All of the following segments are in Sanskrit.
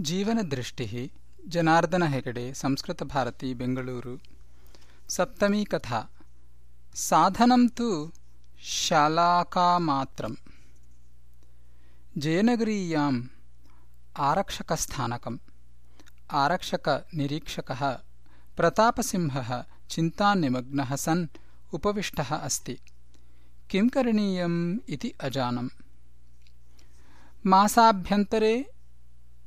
जीवनदृष्टिः जनार्दन हेगडे संस्कृतभारती बेङ्गळूरु। सप्तमी कथा। साधनं तु शालाकामात्रम्। जयनगरीयाम् आरक्षकस्थानकम्। आरक्षकनिरीक्षकः प्रतापसिंहः चिन्तानिमग्नः सन् उपविष्टः अस्ति। किं करणीयम् इति अजानम्। मासाभ्यन्तरे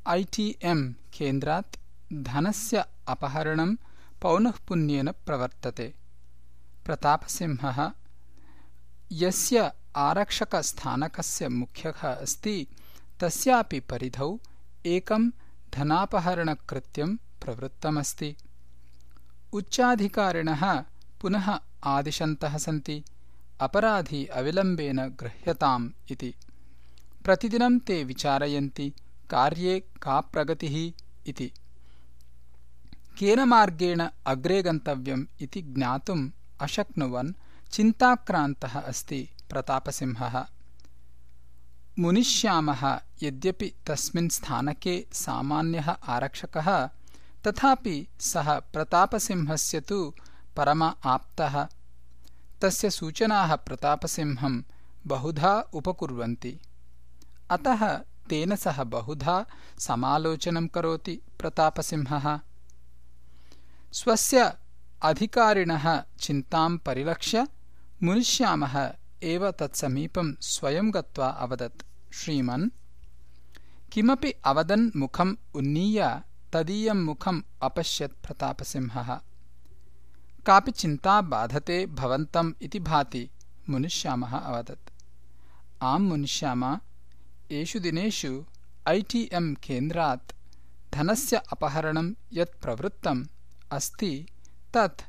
ऐटीएम् केन्द्रात् धनस्य अपहरणं पौनःपुन्येन प्रवर्तते। प्रतापसिंहः यस्य आरक्षकस्थानकस्य मुख्यः अस्ति तस्यापि परिधौ एकं धनापहरणकृत्यं प्रवृत्तमस्ति। उच्चाधिकारिणः पुनः आदिशन्तः सन्ति अपराधी अविलम्बेन गृह्यताम् इति। प्रतिदिनं ते विचारयन्ति कार्ये का प्रगतिः इति। केन मार्गेण अग्रे गन्तव्यम् इति ज्ञातुम् अशक्नुवन् चिन्ताक्रान्तः अस्ति प्रतापसिंहः। मुनिश्यामः यद्यपि तस्मिन् स्थानके सामान्यः आरक्षकः तथापि सः प्रतापसिंहस्य तु परम आप्तः। तस्य सूचनाः प्रतापसिंहम् बहुधा उपकुर्वन्ति। अतः तेन सह बहुधा समालोचनं करोति प्रतापसिंहः। स्वस्य अधिकारिणः चिन्तां परिलक्ष्य मुनिश्यामः एव तत्समीपं स्वयं गत्वा अवदत्। श्रीमन् किमपि अवदन् मुखम् उन्नीय तदीयं मुखम् अपश्यत् प्रतापसिंहः। कापि चिन्ता बाधते भवन्तम् इति भाति मुनिश्यामः अवदत्। आम् मुनिश्यामा एषु दिनेषु ऐटीएम् केन्द्रात् धनस्य अपहरणं यत् प्रवृत्तम् अस्ति तत्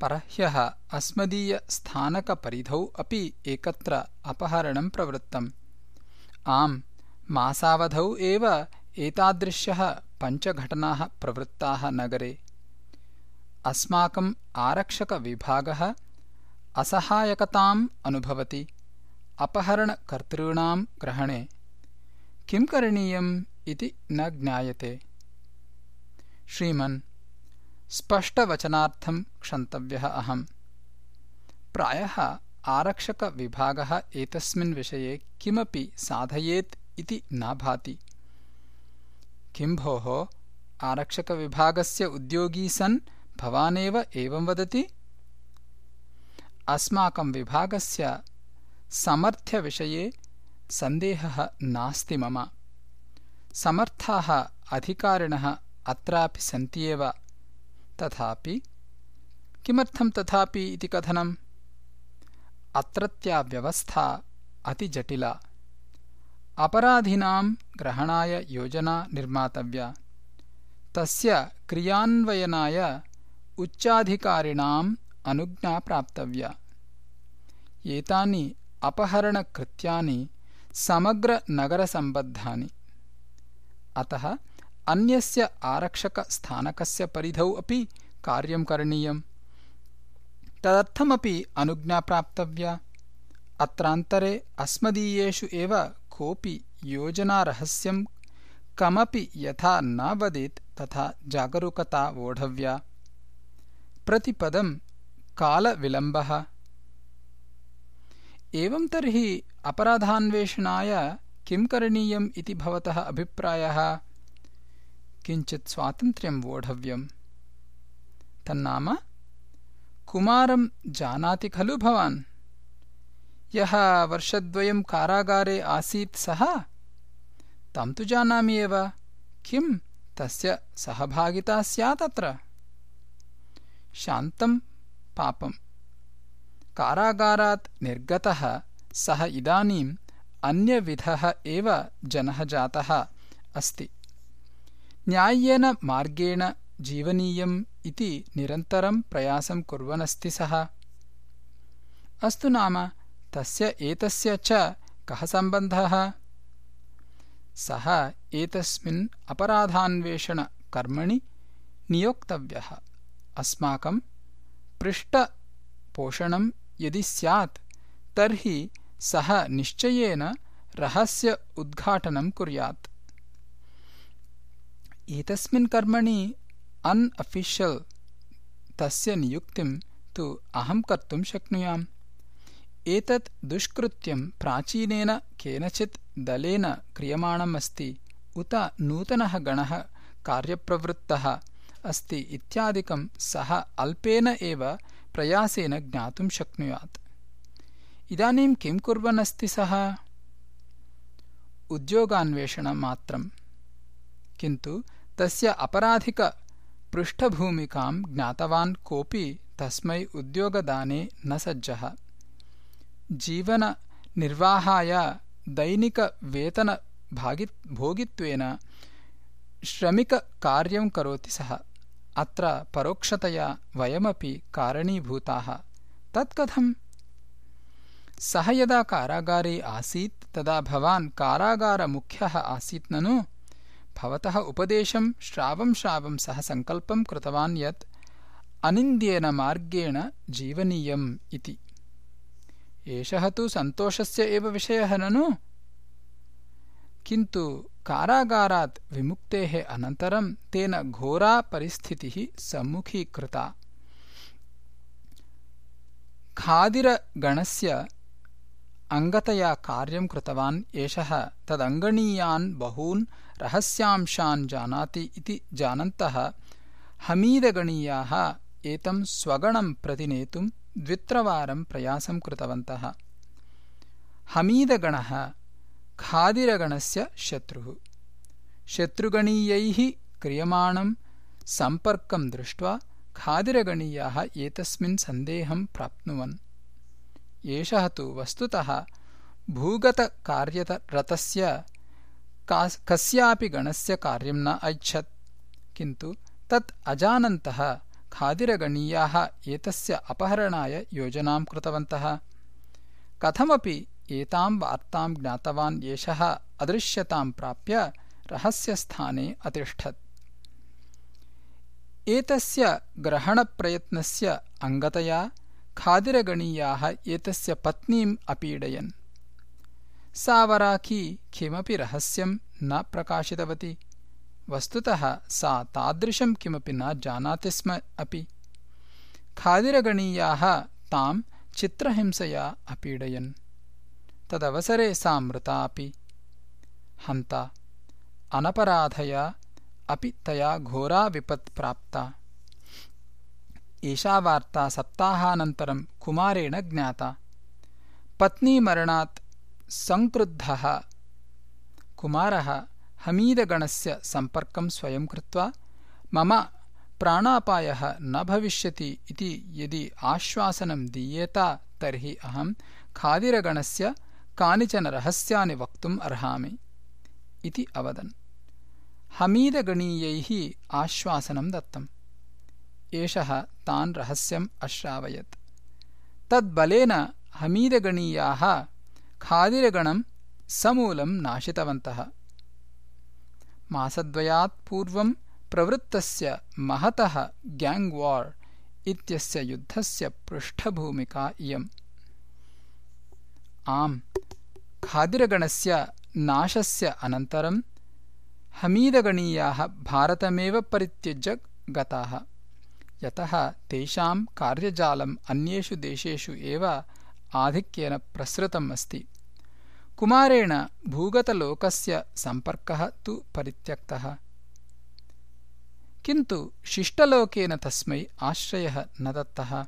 परह्यः अस्मदीयस्थानकपरिधौ अपि एकत्र अपहरणं प्रवृत्तम्। आम् मासावधौ एव एतादृश्यः पञ्चघटनाः प्रवृत्ताः नगरे। अस्माकम् आरक्षकविभागः असहायकताम् अनुभवति अपहरणकर्तॄणां ग्रहणे किं करणीयम् इति न ज्ञायते। श्रीमन् स्पष्टवचनार्थं क्षन्तव्यः अहम् प्रायः आरक्षकविभागः एतस्मिन् विषये किमपि साधयेत् इति न भाति। किं भोः आरक्षकविभागस्य उद्योगी सन् भवानेव एवं वदति? अस्माकं विभागस्य समर्थ्यविषये सन्देहः नास्ति मम। समर्थाः अधिकारिणः अत्रापि सन्ति एव तथापि, किमर्थं तथापि इति कथनम्? अत्रत्या व्यवस्था अतिजटिला अपराधिनां ग्रहणाय योजना निर्मातव्या। तस्य क्रियान्वयनाय उच्चाधिकारिणाम् अनुज्ञा प्राप्तव्या। एतानि अपहरणकृत्यानि समग्रनगरसम्बद्धानि। अतः अन्यस्य आरक्षकस्थानकस्य परिधौ अपि कार्यं करणीयम्। तदर्थमपि अनुज्ञा प्राप्तव्या। अत्रान्तरे अस्मदीयेषु एव कोऽपि योजनारहस्यं कमपि यथा न वदेत् तथा जागरूकता वोढव्या प्रतिपदं कालविलम्बः एवं तर्हि अपराधान्वेषणाय किं करणीयम् इति भवतः अभिप्रायः? किञ्चित् स्वातन्त्र्यं वोढव्यम्। तन्नाम कुमारं जानाति खलु भवान्। यः वर्षद्वयं कारागारे आसीत् सः? तं तु जानामि एव। किं? तस्य सहभागिता स्यात् अत्र। शान्तं पापम् कारागारात् निर्गतः सः इदानीम् अन्यविधः एव जनः जातः अस्ति। न्याय्येन मार्गेण जीवनीयम् इति निरन्तरं प्रयासं कुर्वनस्ति सः। अस्तु नाम तस्य एतस्य च कः सम्बन्धः? सः एतस्मिन् अपराधान्वेषणकर्मणि नियोक्तव्यः। अस्माकं पृष्ठपोषणं यदि स्यात् तर्हि सः निश्चयेन रहस्य उद्घाटनं कुर्यात्। एतस्मिन् कर्मणि अनअफिशियल् तस्य नियुक्तिं तु अहं कर्तुं शक्नुयाम्। एतत् दुष्कृत्यं प्राचीनेन केनचित् दलेन क्रियमाणम् अस्ति उत नूतनः गणः कार्यप्रवृत्तः अस्ति इत्यादिकं सः अल्पेन एव प्रयासेन ज्ञातुं शक्नुयात्। इदानीं किं कुर्वन् अस्ति सः उद्योगान्वेषणमात्रम् किन्तु तस्य अपराधिकपृष्ठभूमिकां ज्ञातवान् कोऽपि तस्मै उद्योगदाने न सज्जः। जीवननिर्वाहाय दैनिकवेतनभोगित्वेन श्रमिककार्यं करोति सः अत्र परोक्षतया वयमपि कारणीभूताः। तत् कथम् सः यदा कारागारे आसीत् तदा भवान् कारागारमुख्यः आसीत् ननु। भवतः उपदेशं श्रावं श्रावं सः सङ्कल्पं कृतवान् यत् अनिन्द्येन मार्गेण जीवनीयम् इति। एषः तु सन्तोषस्य एव विषयः ननु किन्तु कारागारात् विमुक्तेः अनन्तरं तेन घोरा परिस्थितिः सम्मुखीकृता। खादिरगणस्य अङ्गतया कार्यं कृतवान् एषः तदङ्गणीयान् बहून् रहस्यांशान् जानाति इति जानन्तः हमीदगणीयाः एतं स्वगणं प्रति नेतुं द्वित्रवारं प्रयासं कृतवन्तः। हमीदगणः खादिरगणस्य शत्रुः। शत्रुगणीयैः क्रियमाणं सम्पर्कं दृष्ट्वा खादिरगणीयाः एतस्मिन् सन्देहं प्राप्नुवन्। एषः तु वस्तुतः भूगतकार्यरतस्य कस्यापि गणस्य कार्यं न ऐच्छत्। किन्तु तत् अजानन्तः खादिरगणीयाः एतस्य अपहरणाय योजनां कृतवन्तः। कथमपि एतां वार्तां ज्ञातवान् एषः अदृश्यतां प्राप्य रहस्यस्थाने अतिष्ठत्। एतस्य ग्रहणप्रयत्नस्य अङ्गतया खादिरगणीयाः एतस्य पत्नीम् अपीडयन्। सा वराखी किमपि रहस्यं न प्रकाशितवती। वस्तुतः सा तादृशं किमपि न जानाति स्म अपि। खादिरगणीयाः तां चित्रहिंसया अपीडयन् तदवसरे सा मृता अपि हन्ता अनपराधया अपि तया घोरा विपत् प्राप्ता। एषा वार्ता सप्ताहानन्तरं कुमारेण ज्ञाता। पत्नीमरणात् सङ्क्रुद्धः कुमारः हमीदगणस्य सम्पर्कं स्वयं कृत्वा मम प्राणापायः न भविष्यति इति यदि आश्वासनं दीयेत तर्हि अहं खादिरगणस्य कानिचन रहस्यानि वक्तुम् अर्हामि इति अवदन्। हमीदगणीयैः आश्वासनं दत्तम्। एषः तान् रहस्यम् अश्रावयत्। तद्बलेन हमीदगणीयाः खादिरगणं समूलं नाशितवन्तः। मासद्वयात् पूर्वं प्रवृत्तस्य महतः ग्याङ्ग् वार् इत्यस्य युद्धस्य पृष्ठभूमिका इयम्। आम् खादिरगणस्य नाशस्य अनन्तरं हमीदगणीयाः भारतमेव परित्यज्य गताः। यतः तेषां कार्यजालम् अन्येषु देशेषु एव आधिक्येन प्रसृतम् अस्ति। कुमारेण भूगतलोकस्य सम्पर्कः तु परित्यक्तः। किन्तु शिष्टलोकेन तस्मै आश्रयः न दत्तः।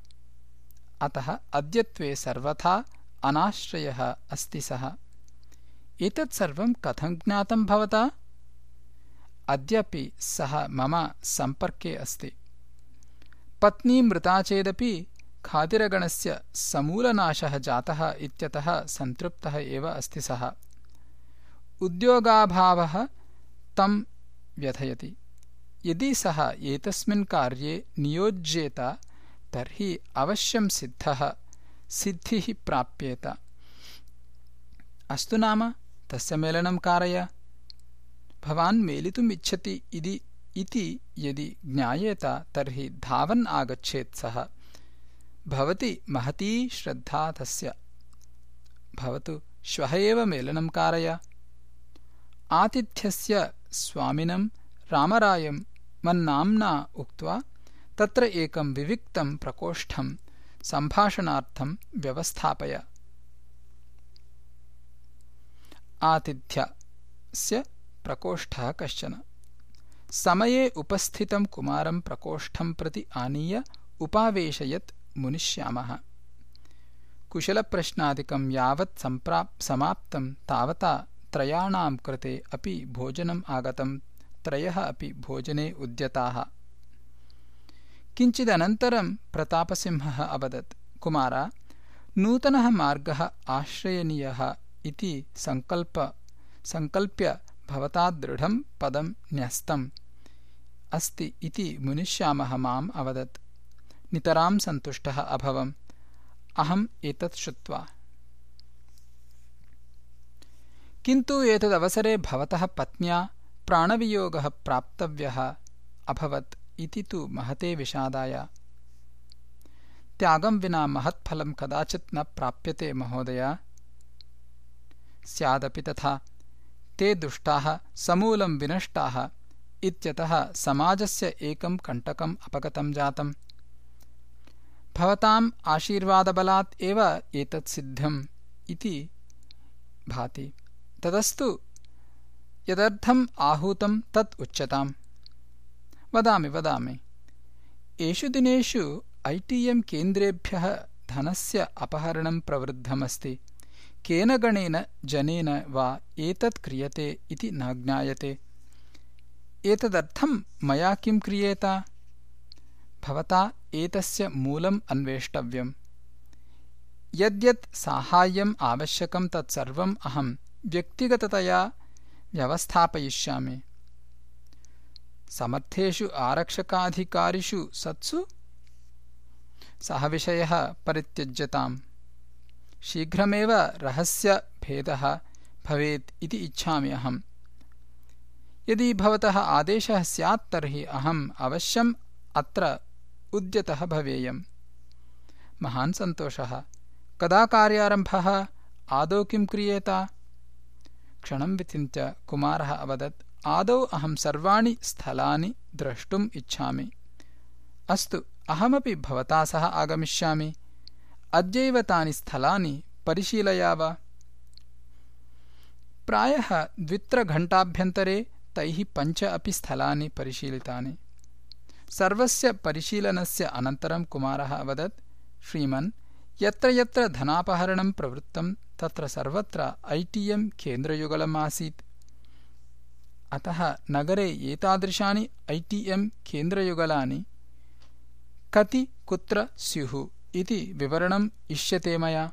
अतः अद्यत्वे सर्वथा अनाश्रयः अस्ति सः एतत् सर्वं कथं ज्ञातं भवता? अद्यापि सः मम सम्पर्के अस्ति। पत्नी मृता चेदपि खातिरगणस्य समूलनाशः जातः इत्यतः सन्तृप्तः एव अस्ति सः। उद्योगाभावः तं व्यथयति। यदि सः एतस्मिन् कार्ये नियोज्येत तर्हि अवश्यं सिद्धः सिद्धिः प्राप्येत। अस्तु नाम तस्य मेलनं कारय। भवान् मेलितुमिच्छति इति इति यदि ज्ञायेत तर्हि धावन् आगच्छेत् सः। भवति महती श्रद्धा तस्य। भवतु श्वः एव मेलनं कारय। आतिथ्यस्य स्वामिनं रामरायं मन्नाम्ना उक्त्वा तत्र एकं विविक्तं प्रकोष्ठं सम्भाषणार्थं व्यवस्थापय आतिथ्यस्य प्रकोष्ठः कश्चन। समये उपस्थितं कुमारं प्रकोष्ठं प्रति आनीय उपावेशयत् मुनिश्यामः। कुशलप्रश्नादिकं यावत् समाप्तं तावता त्रयाणां कृते अपि भोजनम् आगतं त्रयः अपि भोजने उद्यताः। किञ्चिदनन्तरं प्रतापसिंहः अवदत् कुमार नूतनः मार्गः आश्रयनीयः इति सङ्कल्प्य भवता दृढं पदं न्यस्तम्। अस्ति इति मुनिश्यामः माम् अवदत्। नितरां सन्तुष्टः अभवम्। अहम् एतत् श्रुत्वा। किन्तु एतदवसरे भवतः पत्न्या प्राणवियोगः प्राप्तव्यः अभवत् इति तु महते विषादाय। त्यागं विना महत्फलं कदाचित् न प्राप्यते महोदय स्यादपि तथा। ते दुष्टाः समूलं विनष्टाः इत्यतः समाजस्य एकं कण्टकम् अपगतं जातम्। भवताम् आशीर्वादबलात् एव एतत् सिद्धम् इति भाति। तदस्तु यदर्थम् आहूतं तत् उच्यताम्। वदामि वदामि। एषु दिनेषु ऐ टि एम् केन्द्रेभ्यः धनस्य अपहरणं प्रवृद्धमस्ति केन गणेन जनेन वा एतत् क्रियते इति न ज्ञायते। एतदर्थं मया किं क्रियेत? भवता एतस्य मूलम् अन्वेष्टव्यम्। यद्यत् साहाय्यम् आवश्यकं तत्सर्वम् अहं व्यक्तिगततया व्यवस्थापयिष्यामि। समर्थेषु आरक्षकाधिकारिषु सत्सु सः विषयः परित्यज्यताम् शीघ्रमेव रहस्यभेदः भवेत् इति इच्छामि अहम्। यदि भवतः आदेशः स्यात् तर्हि अहम् अवश्यम् अत्र उद्यतः भवेयम्। महान् सन्तोषः। कदा कार्यारम्भः? आदौ किं क्रियेत? क्षणं विचिन्त्य कुमारः अवदत् आदौ अहं सर्वाणि स्थलानि द्रष्टुम् इच्छामि। अस्तु अहमपि भवता सह आगमिष्यामि अद्यैव तानि स्थलानि परिशीलयाव प्रायः द्वित्रघण्टाभ्यन्तरे तैः पञ्च अपि स्थलानि परिशीलितानि। सर्वस्य परिशीलनस्य अनन्तरं कुमारः अवदत् श्रीमन् यत्र यत्र धनापहरणं प्रवृत्तं तत्र सर्वत्र ऐ टि एम् केन्द्रयुगलमासीत् अतः नगरे एतादृशानि ऐ टि एम् केन्द्रयुगलानि। कति कुत्र स्युः इति विवरणम् इष्यते मया।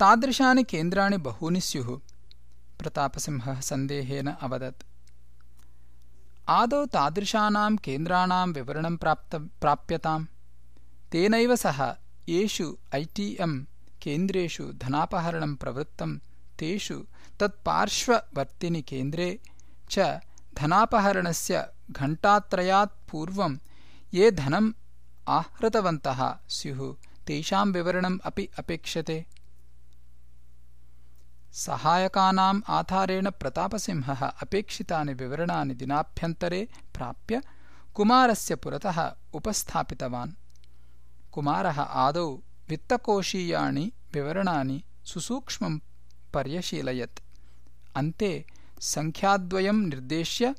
तादृशानि केन्द्राणि बहूनि स्युः प्रतापसिंहः सन्देहेन अवदत्। आदौ तादृशानां केन्द्राणां विवरणं प्राप्यताम्। तेनैव सह येषु ऐ टि एम् केन्द्रेषु धनापहरणं प्रवृत्तं तेषु तत्पार्श्ववर्तिनि केन्द्रे च धनापहरणस्य घण्टात्रयात् पूर्वं ये धनं आहृतवन्तः स्युः तेषां विवरणम् अपि अपेक्ष्यते। सहायकानाम् आधारेण प्रतापसिंहः अपेक्षितानि विवरणानि दिनाभ्यन्तरे प्राप्य कुमारस्य पुरतः उपस्थापितवान्। कुमारः आदौ वित्तकोशीयाणि विवरणानि सुसूक्ष्मं पर्यशीलयत्। अन्ते सङ्ख्याद्वयं निर्देश्य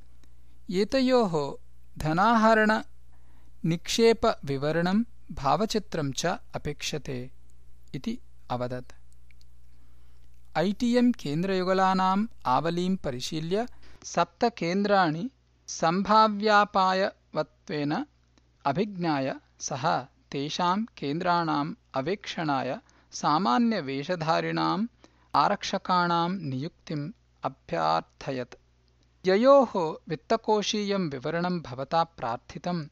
एतयोः धनाहरण निक्षेपविवरणं भावचित्रं च अपेक्षते इति अवदत्। ऐ टि एम् केन्द्रयुगलानाम् आवलीं परिशील्य सप्तकेन्द्राणि सम्भाव्यापायवत्वेन अभिज्ञाय सः तेषां केन्द्राणाम् अवेक्षणाय सामान्यवेषधारिणाम् आरक्षकाणां नियुक्तिम् अभ्यार्थयत्। ययोः वित्तकोशीयं विवरणं भवता प्रार्थितं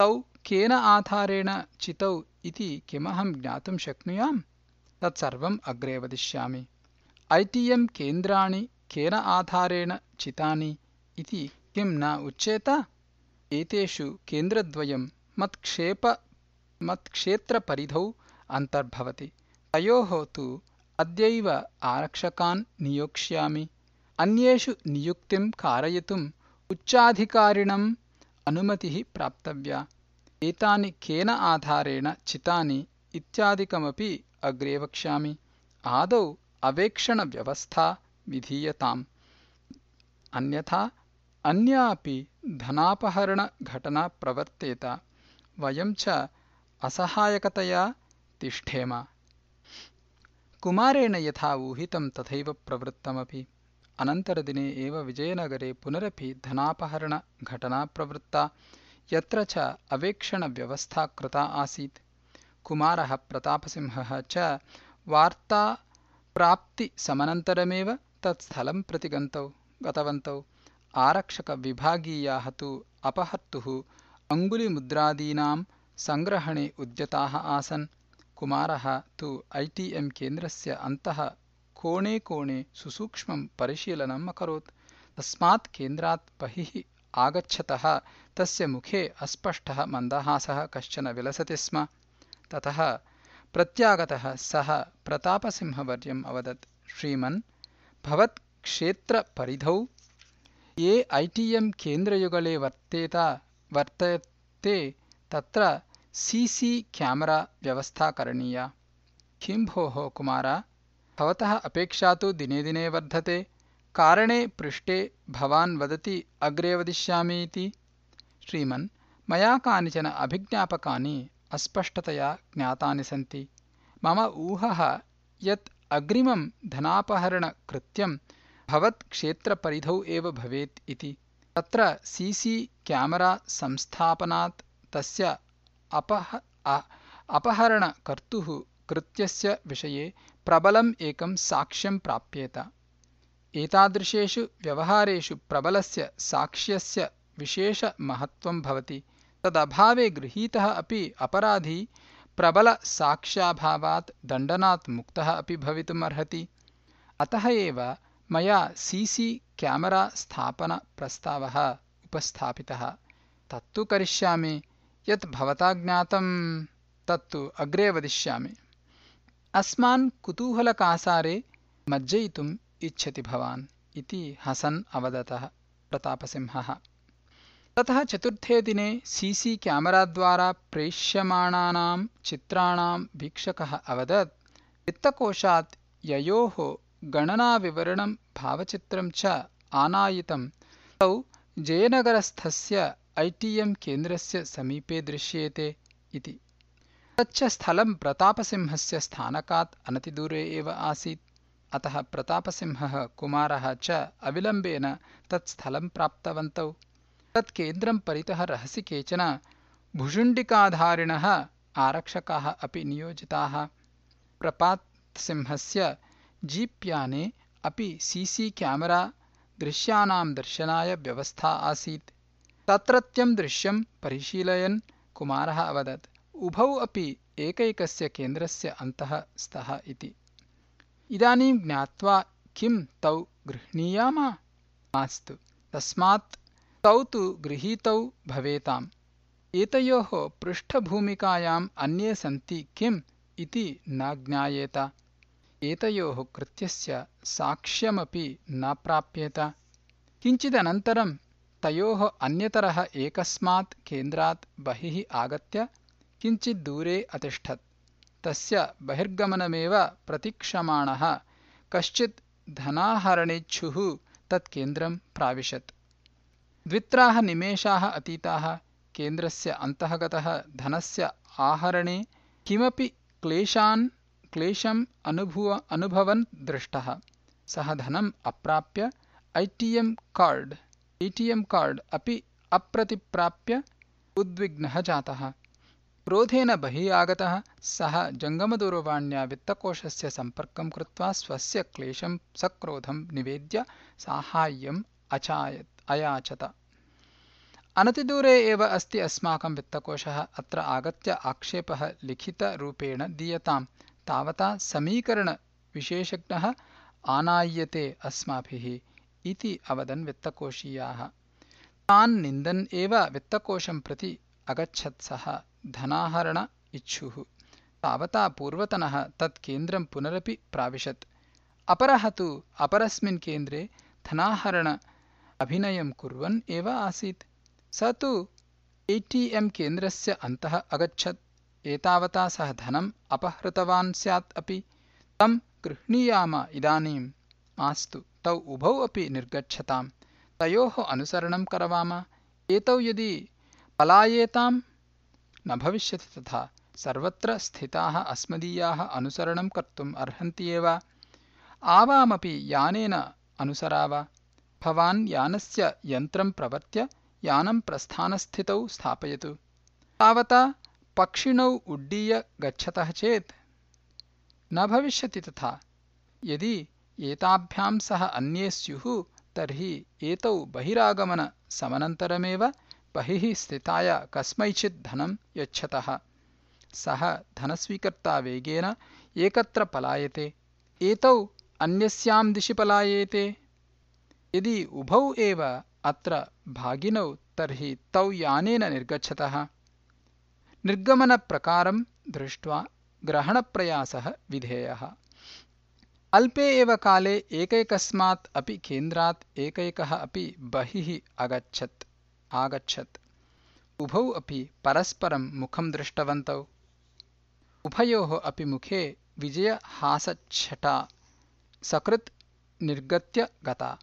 तौ केन आधारेण चितौ इति किमहं ज्ञातुं शक्नुयाम्? तत्सर्वम् अग्रे वदिष्यामि। ऐ टि एम् केन्द्राणि केन आधारेण चितानि इति किं न उच्येत? एतेषु केन्द्रद्वयं मत्क्षेप मत्क्षेत्रपरिधौ अन्तर्भवति। तयोः तु अद्यैव आरक्षकान् नियोक्ष्यामि। अन्येषु नियुक्तिं कारयितुं उच्चाधिकारिणम् अनुमतिः प्राप्तव्या। एतानि केन आधारेण चितानि इत्यादिकमपि अग्रे वक्ष्यामि। आदौ अवेक्षणव्यवस्था विधीयताम्। अन्यथा अन्या अपि धनापहरणघटना प्रवर्तेत वयं च असहायकतया तिष्ठेम। कुमारेण यथा ऊहितं तथैव प्रवृत्तमपि अनन्तरदिने एव विजयनगरे पुनरपि धनापहरणघटना प्रवृत्ता यत्र च अवेक्षणव्यवस्था कृता आसीत्। कुमारः प्रतापसिंहः च वार्ताप्राप्तिसमनन्तरमेव तत्स्थलं प्रति गन्तौ गतवन्तौ। आरक्षकविभागीयाः तु अपहर्तुः अङ्गुलिमुद्रादीनां सङ्ग्रहणे उद्यताः आसन्। कुमारः तु ऐ टि एम् केन्द्रस्य अन्तः कोणे कोणे सुसूक्ष्मं परिशीलनम् अकरोत्। तस्मात् केन्द्रात् बहिः आगच्छतः, तस्य मुखे अस्पष्टः मन्दहासः कश्चन विलसति स्म। तत प्रत्यागतः सः प्रतापसिंहवर्यम् अवदत्, श्रीमन्, भवत्क्षेत्रपरिधौ ये ऐ टि एम् केन्द्रयुगले वर्तेत, वर्तते तत्र सि व्यवस्था करणीया। किं भोः कुमार? भवतः अपेक्षा तु दिने दिने वर्धते। कारणे पृष्टे भवान् वदति अग्रे वदिष्यामि इति। श्रीमन् मया कानिचन अभिज्ञापकानि अस्पष्टतया ज्ञातानि सन्ति। मम ऊहः यत् अग्रिमं धनापहरणकृत्यं भवत्क्षेत्रपरिधौ एव भवेत् इति। तत्र सि सि क्यामरा संस्थापनात् तस्य अपहरणकर्तुः कृत्यस्य विषये प्रबलम् एकं साक्ष्यं प्राप्येत। एतादृशेषु व्यवहारेषु प्रबलस्य साक्ष्यस्य विशेषमहत्त्वं भवति। तदभावे गृहीतः अपि अपराधी प्रबलसाक्ष्याभावात् दण्डनात् मुक्तः अपि भवितुमर्हति अतः एव मया सि सि क्यामरा स्थापनप्रस्तावः उपस्थापितः। तत्तु करिष्यामि। यत् भवता ज्ञातं तत्तु अग्रे वदिष्यामि अस्मान् कुतूहलकासारे मज्जयितुम् इच्छति भवान् इति हसन् अवदतः प्रतापसिंहः। ततः चतुर्थे दिने सि सि क्यामराद्वारा प्रेष्यमाणानां चित्राणां वीक्षकः अवदत् वित्तकोशात् ययोः गणनाविवरणं भावचित्रं च आनायितं तौ जयनगरस्थस्य ऐ टि एम् केन्द्रस्य समीपे दृश्येते इति तच्च स्थलं प्रतापसिंहस्य स्थानकात् अनतिदूरे एव आसीत्। अतः प्रतापसिंहः कुमारः च अविलम्बेन तत्स्थलं प्राप्तवन्तौ। तत् केन्द्रं परितः रहसि केचन भुषुण्डिकाधारिणः आरक्षकाः अपि नियोजिताः। प्रपातसिंहस्य जीप्याने अपि सि सि क्यामरा दृश्यानां दर्शनाय व्यवस्था आसीत्। तत्रत्यं दृश्यं परिशीलयन् कुमारः अवदत् उभौ अपि एकैकस्य केन्द्रस्य अन्तः स्तः इति। इदानीं ज्ञात्वा किं तौ गृह्णीयाम? मास्तु। तस्मात् तौ तु गृहीतौ भवेताम्। एतयोः पृष्ठभूमिकायाम् अन्ये सन्ति किम् इति न ज्ञायेत। एतयोः कृत्यस्य साक्ष्यमपि न प्राप्येत। किञ्चिदनन्तरं तयोः अन्यतरः एकस्मात् केन्द्रात् बहिः आगत्य किञ्चिद्दूरे अतिष्ठत्। तस्य बहिर्गमनमेव प्रतीक्षमाणः। कश्चित् धनाहरणेच्छुः तत्केन्द्रं प्राविशत्। द्वित्राः निमेषाः अतीताः केन्द्रस्य अन्तः गतः धनस्य आहरणे किमपि क्लेशान् क्लेशम् अनुभवन् दृष्टः। सः धनम् अप्राप्य A T M card, A T M card अपि अप्रतिप्राप्य उद्विग्नः जातः। क्रोधेन बहिः आगतः सः जङ्गमदूरवाण्या वित्तकोशस्य सम्पर्कं कृत्वा स्वस्य क्लेशं सक्रोधं निवेद्य साहाय्यम् अचायत् अयाचत। अनतिदूरे एव अस्ति अस्माकं वित्तकोशः अत्र आगत्य आक्षेपः लिखितरूपेण दीयताम्। तावता समीकरणविशेषज्ञः आनाय्यते अस्माभिः इति अवदन् वित्तकोशीयाः। तान् निन्दन् एव वित्तकोशं प्रति अगच्छत् सः धनाहरण इच्छुः। तावता पूर्वतनः तत् केन्द्रं पुनरपि प्राविशत्। अपरः तु अपरस्मिन् केन्द्रे धनाहरण अभिनयं कुर्वन् एव आसीत्। स तु एटीएम् केन्द्रस्य अन्तः अगच्छत्। एतावता सः धनम् अपहृतवान् स्यात् अपि। तं गृह्णीयाम इदानीम् मास्तु। तौ उभौ अपि निर्गच्छताम्। तयोः अनुसरणं करवाम। एतौ यदि पलायेताम् न भविष्यति तथा। सर्वत्र स्थिताः अस्मदीयाः अनुसरणं कर्तुम् अर्हन्ति एव। आवामपि यानेन अनुसराव। भवान् यानस्य यन्त्रं प्रवर्त्य यानं प्रस्थानस्थितौ स्थापयतु। तावता पक्षिणौ उड्डीय गच्छतः चेत् न भविष्यति तथा। यदि एताभ्यां सह अन्ये स्युः तर्हि एतौ बहिरागमनसमनन्तरमेव बहिः स्थिताय कस्मैचित् धनं यच्छतः। सः धनस्वीकर्ता वेगेन एकत्र पलायते। एतौ अन्यस्यां दिशि पलायेते। यदि उभौ एव अत्र भागिनौ, तर्हि तौ यानेन निर्गच्छतः। निर्गमनप्रकारं दृष्ट्वा ग्रहणप्रयासः विधेयः। अल्पे एव काले एकैकस्मात् अपि केन्द्रात् एकैकः अपि बहिः अगच्छत्। आगच्छत्। उभौ अपि परस्परं मुखं दृष्टवन्तौ। उभयोः अपि मुखे विजयहासच्छटा सकृत् निर्गत्य गता।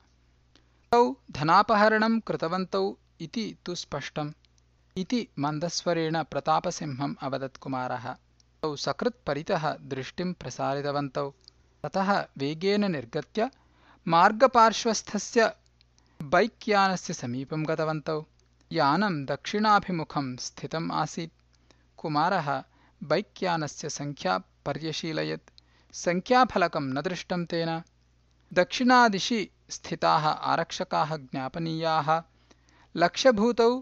तौ धनापहरणं कृतवन्तौ इति तु स्पष्टम्। इति मन्दस्वरेण प्रतापसिंहम् अवदत् कुमारः। तौ सकृत् परितः दृष्टिं प्रसारितवन्तौ। ततः वेगेन निर्गत्य मार्गपार्श्वस्थस्य बैक्यानस्य समीपं गतवन्तौ यानं दक्षिणाभिमुखं स्थितम् आसीत्। कुमारः बैक्यानस्य सङ्ख्या पर्यशीलयत्। सङ्ख्याफलकं न दृष्टं तेन। दक्षिणादिशि स्थिताः आरक्षकाः ज्ञापनीयाः। लक्ष्यभूतौ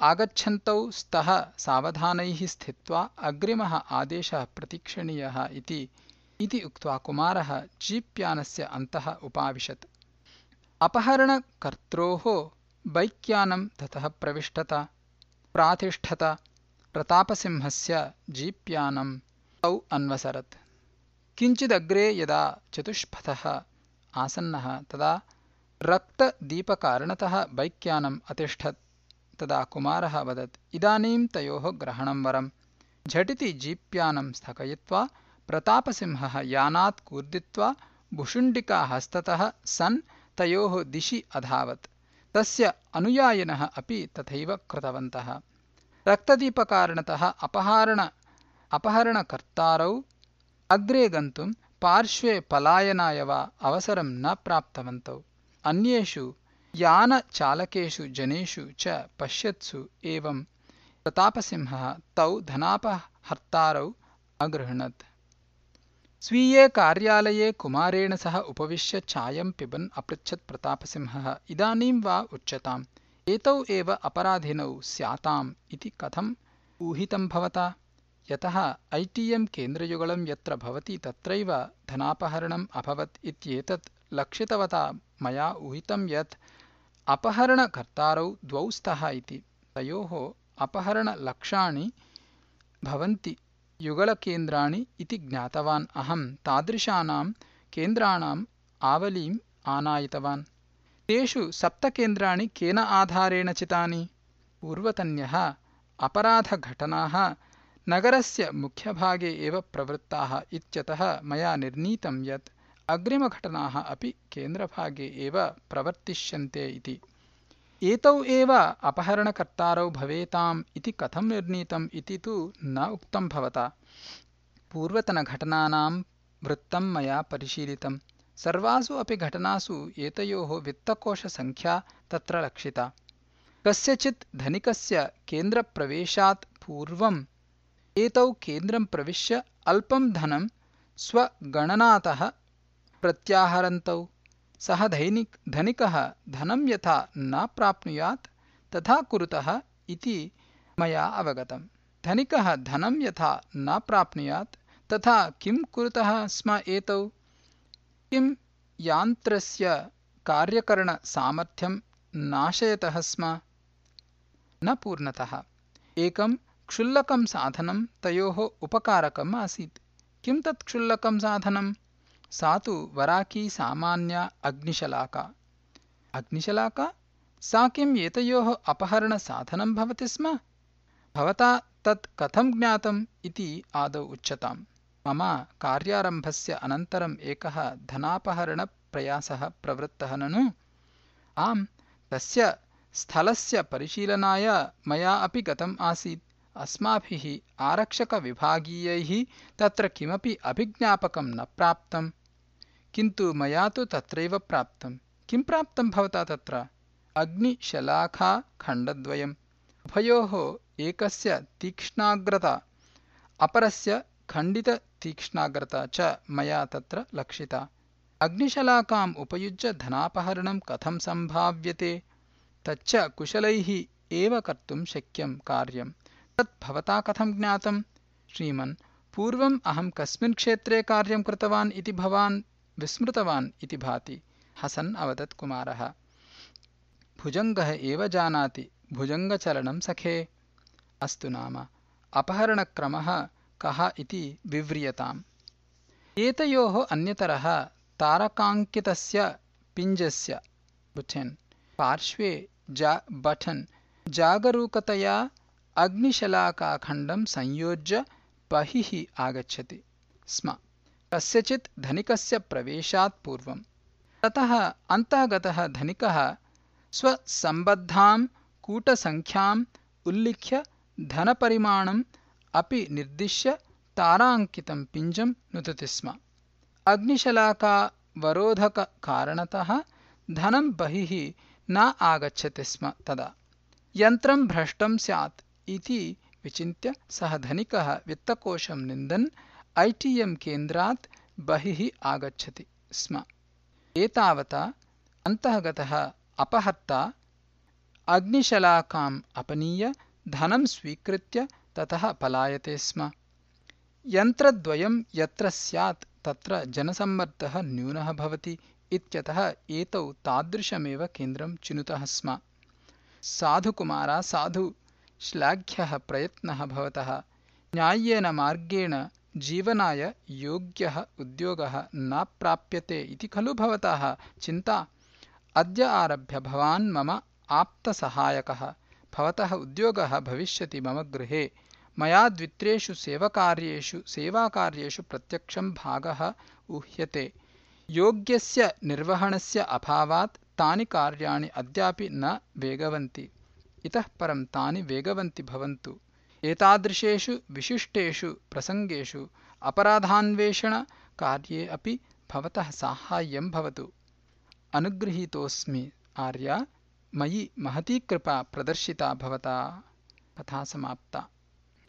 आगच्छन्तौ स्तः सावधानैः स्थित्वा अग्रिमः आदेशः प्रतीक्षणीयः इति उक्त्वा कुमारः जीप्यानस्य अन्तः उपाविशत्। अपहरणकर्त्रोः बैक्यानं ततः प्रविष्टत प्रातिष्ठत प्रतापसिंहस्य जीप्यानं तौ अन्वसरत्। किञ्चिदग्रे यदा चतुष्पथः आसन्नः तदा रक्तदीपकारणतः बैक्यानम् अतिष्ठत् तदा कुमारः वदत् इदानीं तयोः ग्रहणं वरम् झटिति जीप्यानं स्थगयित्वा प्रतापसिंहः यानात् कूर्दित्वा भुषुण्डिकाहस्ततः सन् तयोः दिशि अधावत् तस्य अनुयायिनः अपि तथैव कृतवन्तः। रक्तदीपकारणतः अपहरणकर्तारौ अग्रे गन्तुं पार्श्वे पलायनाय वा अवसरं न प्राप्तवन्तौ। अन्येषु यानचालकेषु जनेषु च पश्यत्सु एवं प्रतापसिंहः तौ धनापहर्तारौ अगृह्णत् स्वीये कार्यालये कुमारेण सह उपविश्य चायं पिबन् अपृच्छत् प्रतापसिंहः इदानीं वा उच्यताम्? एतौ एव अपराधिनौ स्याताम् इति कथम् ऊहितं भवता? यतः ऐटीएम् केन्द्रयुगलं यत्र भवति तत्रैव धनापहरणम् अभवत् इत्येतत् लक्षितवता मया ऊहितं यत् अपहरणकर्तारौ द्वौ स्तः इति। तयोः अपहरणलक्षाणि भवन्ति युगलकेन्द्राणि इति ज्ञातवान् अहम् तादृशानां केन्द्राणाम् आवलीम् आनायितवान्। तेषु सप्तकेन्द्राणि केन आधारेण चितानि? पूर्वतन्यः अपराधघटनाः नगरस्य मुख्यभागे एव प्रवृत्ताः इत्यतः मया निर्णीतं यत् अग्रिमघटनाः अपि केन्द्रभागे एव प्रवर्तिष्यन्ते इति एतौ एव अपहरणकर्तारौ भवेताम् इति कथं निर्णीतम् इति तु न उक्तं भवता। पूर्वतनघटनानां वृत्तं मया परिशीलितं सर्वासु अपि घटनासु एतयोः वित्तकोशसङ्ख्या तत्र लक्षिता कस्यचित् धनिकस्य केन्द्रप्रवेशात् पूर्वम् एतौ केन्द्रं प्रविश्य अल्पं धनं स्वगणनातः प्रत्याहरन्तौ सः धनिकः धनं यथा न प्राप्नुयात्, तथा कुरुतः इति मया अवगतम्। धनिकः धनं यथा न प्राप्नुयात्, तथा किं कुरुतः स्म एतौ? किं यान्त्रस्य कार्यकरणसामर्थ्यं नाशयतः स्म? न पूर्णतः। एकं क्षुल्लकं साधनं तयोः उपकारकम् आसीत्। किं तत् क्षुल्लकं साधनम्? सा तु वराकी सामान्या अग्निशलाका। अग्निशलाका? सा किम् एतयोः अपहरणसाधनं भवति स्म? भवता तत् कथं ज्ञातम् इति आदौ उच्यताम्। मम कार्यारम्भस्य अनन्तरम् एकः धनापहरणप्रयासः प्रवृत्तः ननु? आम् तस्य स्थलस्य परिशीलनाय मया अपि गतम् आसीत्। अस्माभिः आरक्षकविभागीयैः तत्र किमपि अभिज्ञापकं न प्राप्तम् किन्तु मया तु तत्रैव प्राप्तम्। किम् प्राप्तम् भवता तत्र? अग्निशलाखाखण्डद्वयम् उभयोः एकस्य तीक्ष्णाग्रता अपरस्य खण्डिततीक्ष्णाग्रता च मया तत्र लक्षिता। अग्निशलाकाम् उपयुज्य धनापहरणं कथं सम्भाव्यते? तच्च कुशलैः एव कर्तुं शक्यं कार्यम्। तत् भवता कथं ज्ञातम्? श्रीमन् पूर्वम् अहं कस्मिन् क्षेत्रे कार्यं कृतवान् इति भवान् विस्मृतवान् इति भाति। हसन् अवदत् कुमारः। भुजङ्गः एव जानाति भुजङ्गचलनं सखे। अस्तु नाम अपहरणक्रमः कः इति विव्रियताम्। एतयोः अन्यतरः तारकाङ्कितस्य पिञ्जस्य पार्श्वे बठन् जागरूकतया अग्निशलाकाखण्डं संयोज्य बहिः आगच्छति। स्म कस्यचित् धनिकस्य प्रवेशात् पूर्वम् ततः अन्तः धनिकः स्वसम्बद्धां कूटसङ्ख्याम् उल्लिख्य धनपरिमाणम् अपि निर्दिश्य ताराङ्कितं पिञ्जं नुदति स्म। अग्निशलाकावरोधककारणतः धनं बहिः न आगच्छति स्म तदा। यन्त्रं भ्रष्टं स्यात् इति विचिन्त्य सः धनिकः वित्तकोशं निन्दन् ऐटिएम् केन्द्रात् बहिः आगच्छति स्म। एतावता अन्तः गतः अपहर्ता अग्निशलाकाम् अपनीय धनं स्वीकृत्य ततः पलायते स्म। यन्त्रद्वयं यत्र स्यात् तत्र जनसम्मर्दः न्यूनः भवति इत्यतः एतौ तादृशमेव केन्द्रं चिनुतः स्म। साधुकुमारा साधु श्लाघ्यः प्रयत्नः भवतः। न्याय्येन मार्गेण जीवनाय योग्यः उद्योगः न प्राप्यते इति खलु भवतः। चिन्ता। अद्य आरभ्य भवान् मम आप्तसहायकः। भवतः उद्योगः भविष्यति मम गृहे। मया द्वित्रेषु सेवकार्येषु सेवाकार्येषु प्रत्यक्षं भागः ऊह्यते। योग्यस्य निर्वहणस्य अभावात् तानि कार्याणि अद्यापि न वेगवन्ति। इतः परं तानि वेगवन्ति भवन्तु एतादृशेषु विशिष्टेषु प्रसङ्गेषु अपराधान्वेषणकार्ये अपि भवतः साहाय्यं भवतु। अनुगृहीतोऽस्मि आर्या मयि महती कृपा प्रदर्शिता भवता। कथा समाप्ता